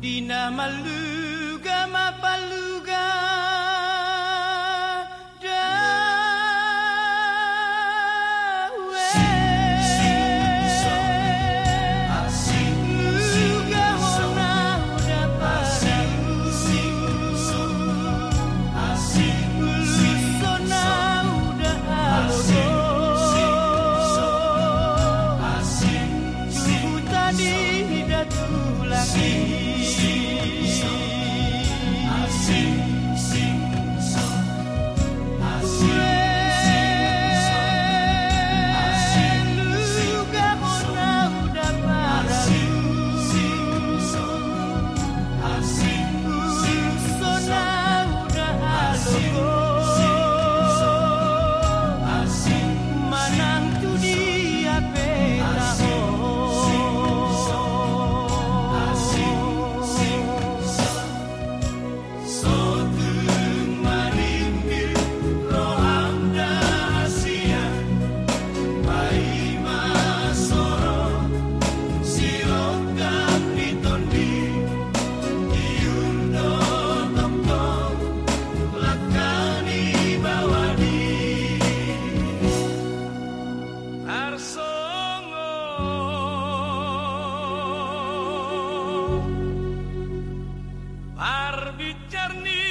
Dina maluga mapaluga Manang Parbicarni